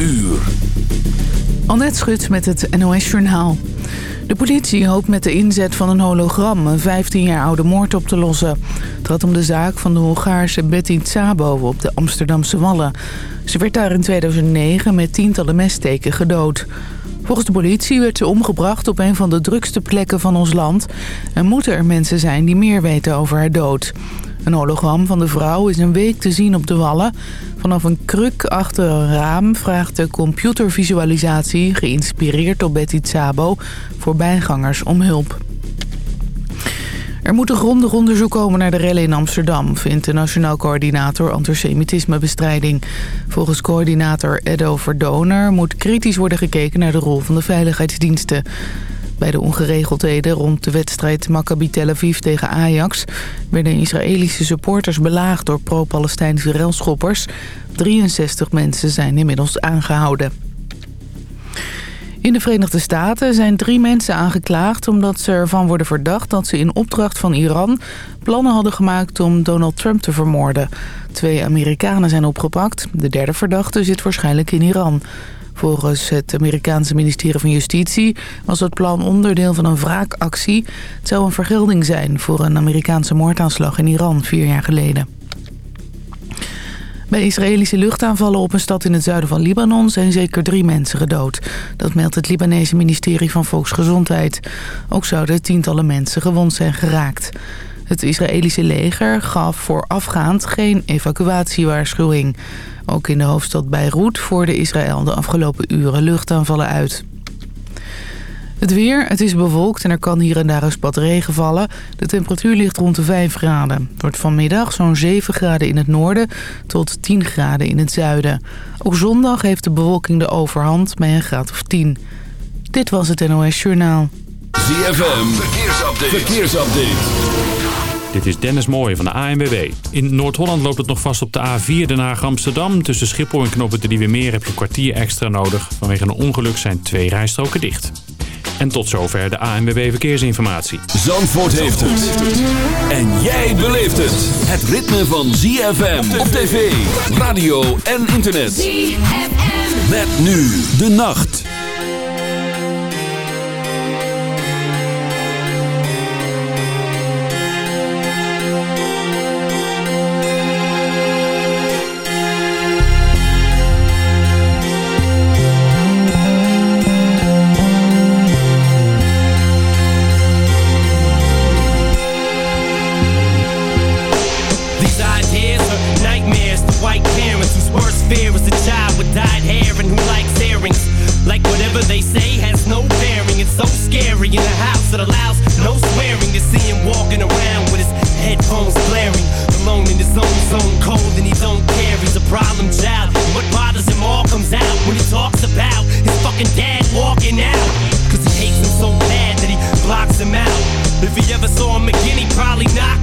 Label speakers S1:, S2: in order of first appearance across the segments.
S1: uur.
S2: Annette Schut met het NOS Journaal. De politie hoopt met de inzet van een hologram een 15 jaar oude moord op te lossen. Het gaat om de zaak van de Hongaarse Betty Tsabo op de Amsterdamse Wallen. Ze werd daar in 2009 met tientallen messteken gedood. Volgens de politie werd ze omgebracht op een van de drukste plekken van ons land... en moeten er mensen zijn die meer weten over haar dood. Een hologram van de vrouw is een week te zien op de wallen. Vanaf een kruk achter een raam vraagt de computervisualisatie... geïnspireerd op Betty Tsabo voorbijgangers om hulp. Er moet een grondig onderzoek komen naar de rellen in Amsterdam... vindt de Nationaal Coördinator Antisemitismebestrijding. Volgens coördinator Edo Verdoner moet kritisch worden gekeken... naar de rol van de veiligheidsdiensten. Bij de ongeregeldheden rond de wedstrijd Maccabi Tel Aviv tegen Ajax... werden Israëlische supporters belaagd door pro-Palestijnse relschoppers. 63 mensen zijn inmiddels aangehouden. In de Verenigde Staten zijn drie mensen aangeklaagd... omdat ze ervan worden verdacht dat ze in opdracht van Iran... plannen hadden gemaakt om Donald Trump te vermoorden. Twee Amerikanen zijn opgepakt. De derde verdachte zit waarschijnlijk in Iran... Volgens het Amerikaanse ministerie van Justitie was het plan onderdeel van een wraakactie. Het zou een vergelding zijn voor een Amerikaanse moordaanslag in Iran vier jaar geleden. Bij Israëlische luchtaanvallen op een stad in het zuiden van Libanon zijn zeker drie mensen gedood. Dat meldt het Libanese ministerie van Volksgezondheid. Ook zouden tientallen mensen gewond zijn geraakt. Het Israëlische leger gaf voorafgaand geen evacuatiewaarschuwing. Ook in de hoofdstad Beirut voerde Israël de afgelopen uren luchtaanvallen uit. Het weer, het is bewolkt en er kan hier en daar een spat regen vallen. De temperatuur ligt rond de 5 graden. Het wordt vanmiddag zo'n 7 graden in het noorden tot 10 graden in het zuiden. Ook zondag heeft de bewolking de overhand bij een graad of 10. Dit was het NOS Journaal.
S1: ZFM, verkeersupdate. verkeersupdate.
S3: Dit is Dennis Mooij van de ANWB. In Noord-Holland loopt het nog vast op de A4 Den Haag-Amsterdam. Tussen Schiphol en Knoppen de Nieuwe Meer heb je een kwartier extra nodig. Vanwege een ongeluk zijn twee rijstroken dicht. En tot zover de ANWB Verkeersinformatie.
S1: Zandvoort heeft het. En jij beleeft het. Het ritme van ZFM op tv, radio en internet.
S4: ZFM.
S1: Met nu de nacht.
S5: so scary in a house that allows no swearing to see him walking around with his headphones blaring. Alone in his own zone, cold and he don't care. He's a problem child. What bothers him all comes out when he talks about his fucking dad walking out. Cause he hates him so bad that he blocks him out. If he ever saw him again, he probably knock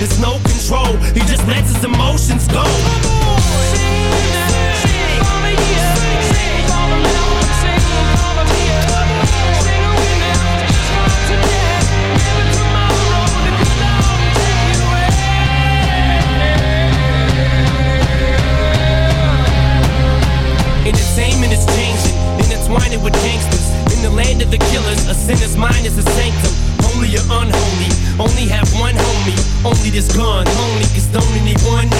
S5: just is gone. Only cause don't need one.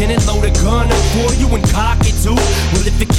S5: Can it load a gun up for you and cock it too? Well, if it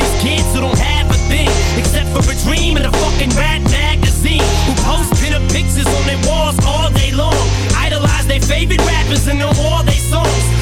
S5: these kids who don't have a thing except for a dream and a fucking rat magazine. Who post pinup pictures on their walls all day long. Idolize their favorite rappers and know all their songs.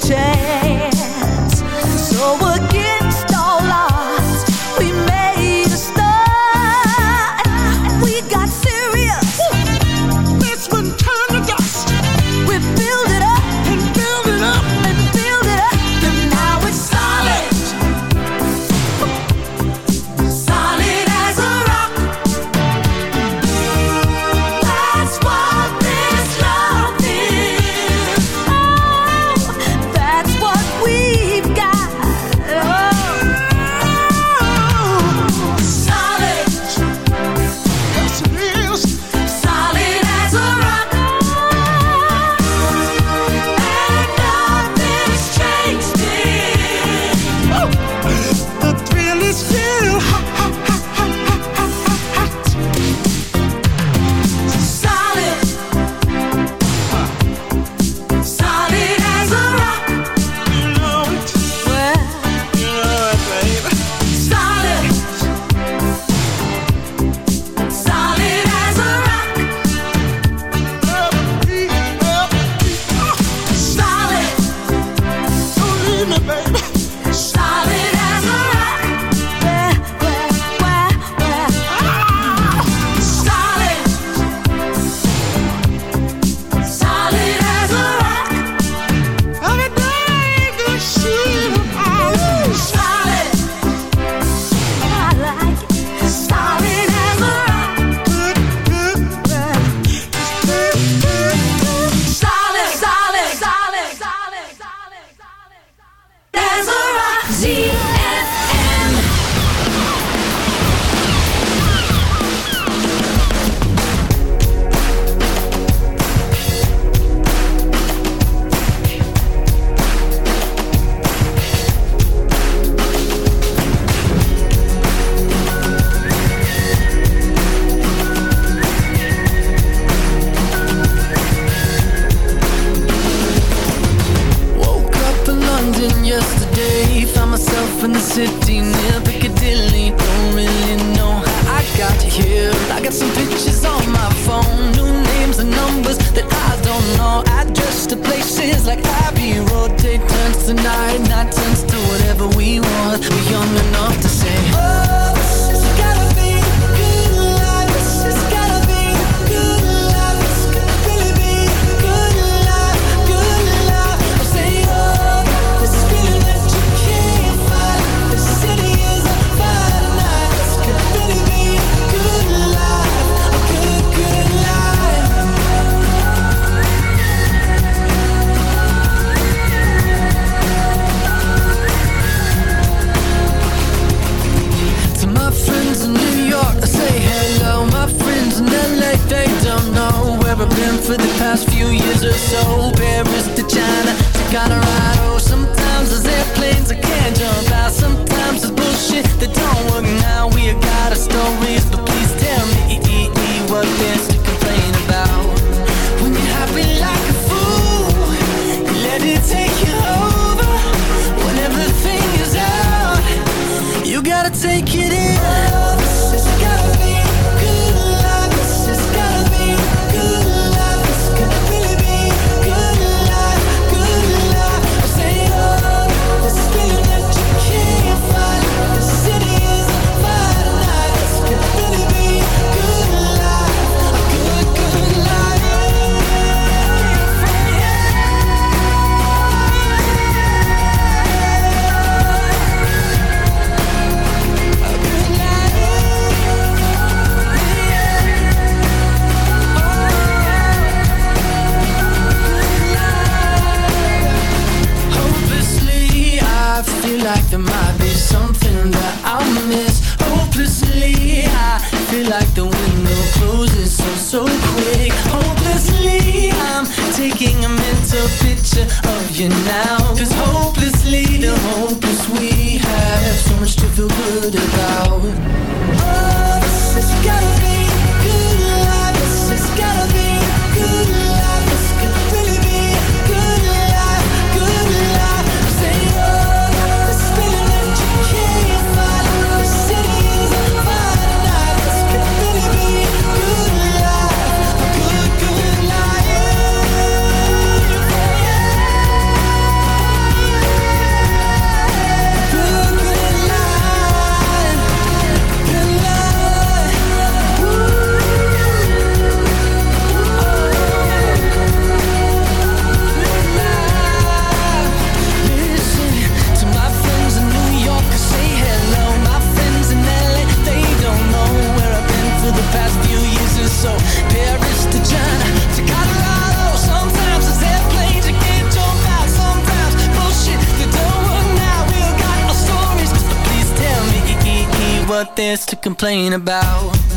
S4: change.
S6: To complain about.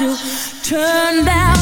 S4: you. Turned out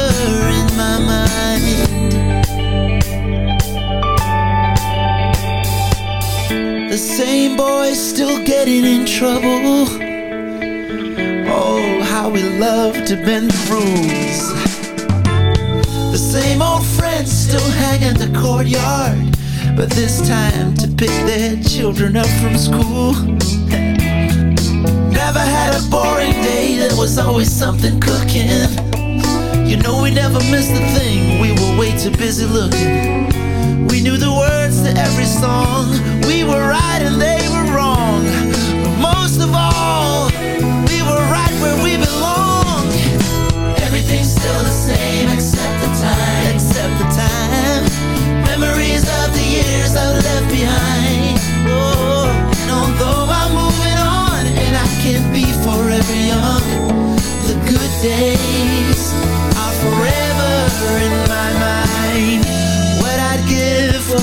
S6: my mind. The same boy still getting in trouble. Oh, how we love to bend the rules. The same old friends still hang in the courtyard. But this time to pick their children up from school. Never had a boring day, there was always something cooking. You know we never missed a thing, we were way too busy looking. We knew the words to every song, we were right there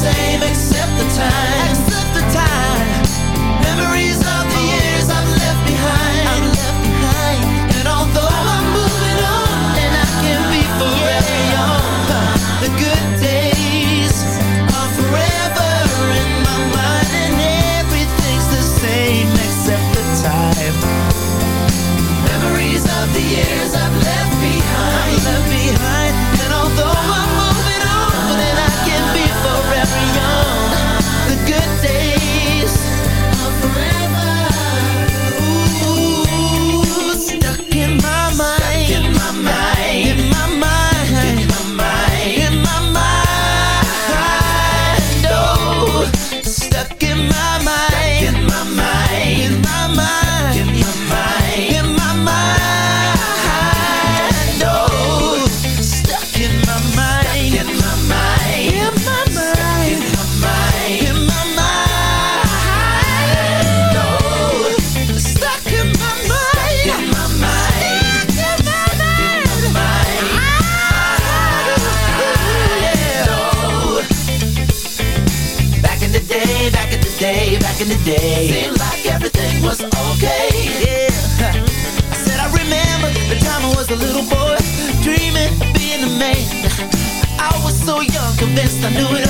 S6: same except the time. Except the time. Memories of the years I've left behind. I've left behind. And although I'm moving on, and I can be forever, the good days are forever in my mind, and everything's the same except the time. Memories of the years I've left behind. I'm left behind. this, I knew it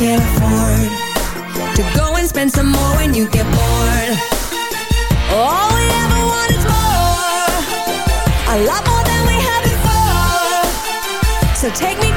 S4: can't afford To go and spend some more when you get bored. All we ever want is more A lot more than we had before. So take me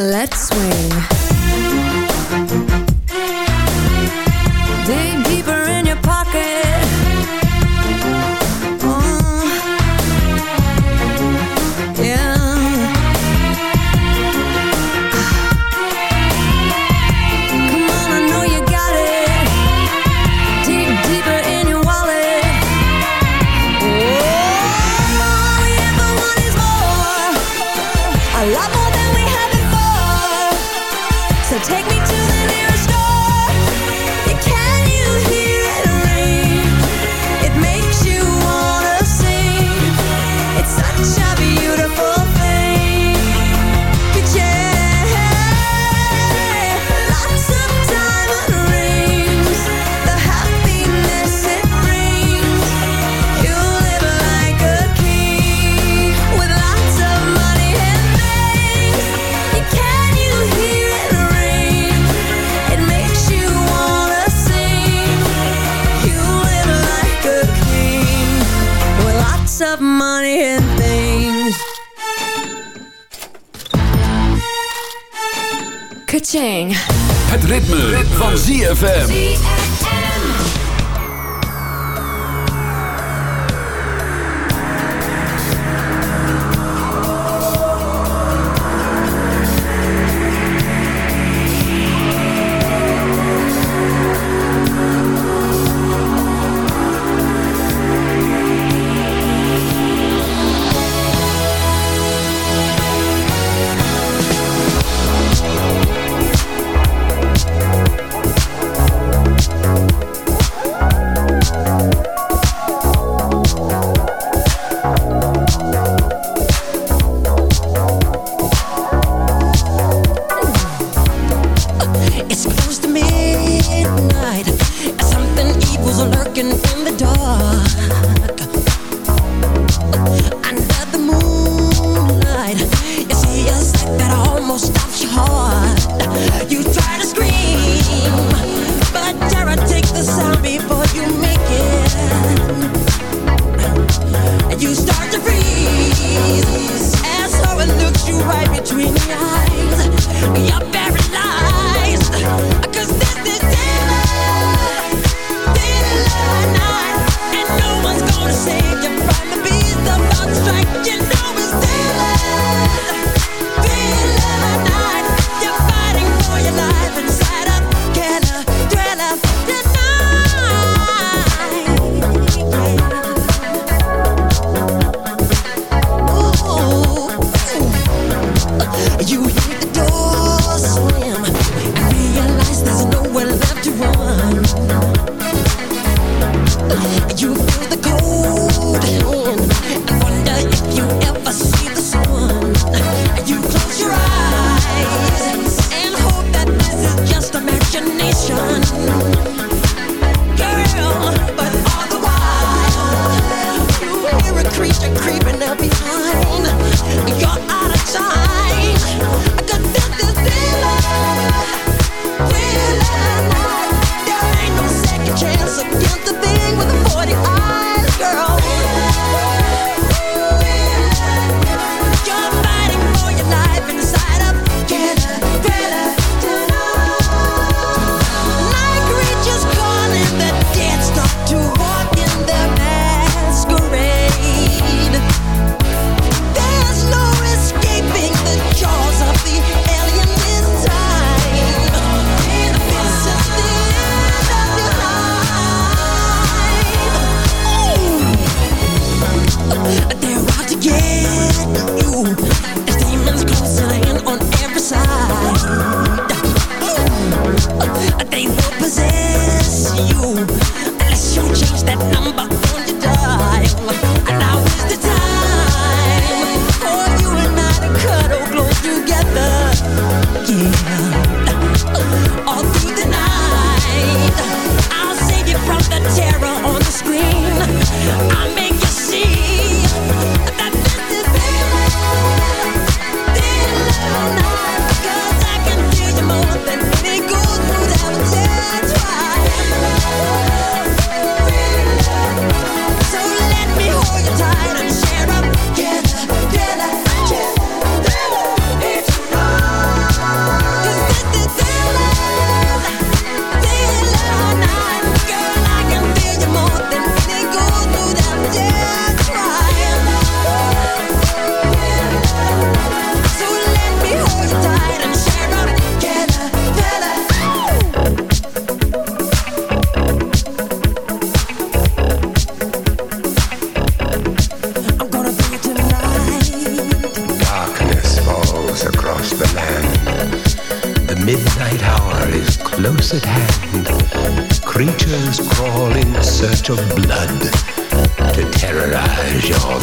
S4: Let's swim.
S1: ZFM.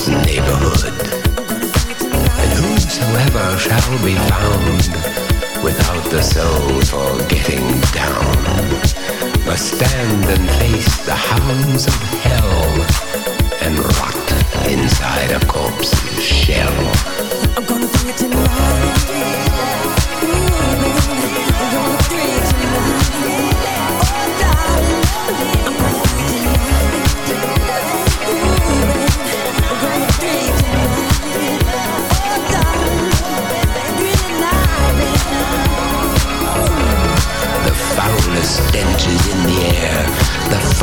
S7: neighborhood. And whosoever shall be found without the soul for getting down must stand and face the hounds of hell and rot inside a corpse's shell.
S4: I'm gonna do it tonight.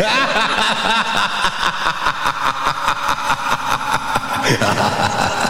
S7: Ha ha ha ha!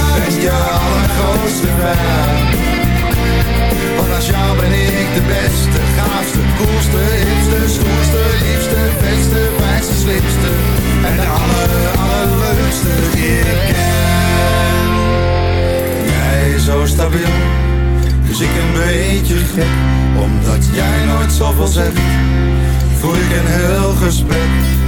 S8: je allergrootste fan. Want naast jou ben ik de beste, gaafste, koelste, hipste, stoerste, liefste, beste, fijnste, slimste. En de aller, allerleukste die ik ken. Jij zo stabiel, dus ik een beetje gek. Omdat jij nooit zoveel zegt, voer ik een heel gesprek.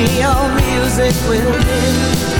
S9: Your music will end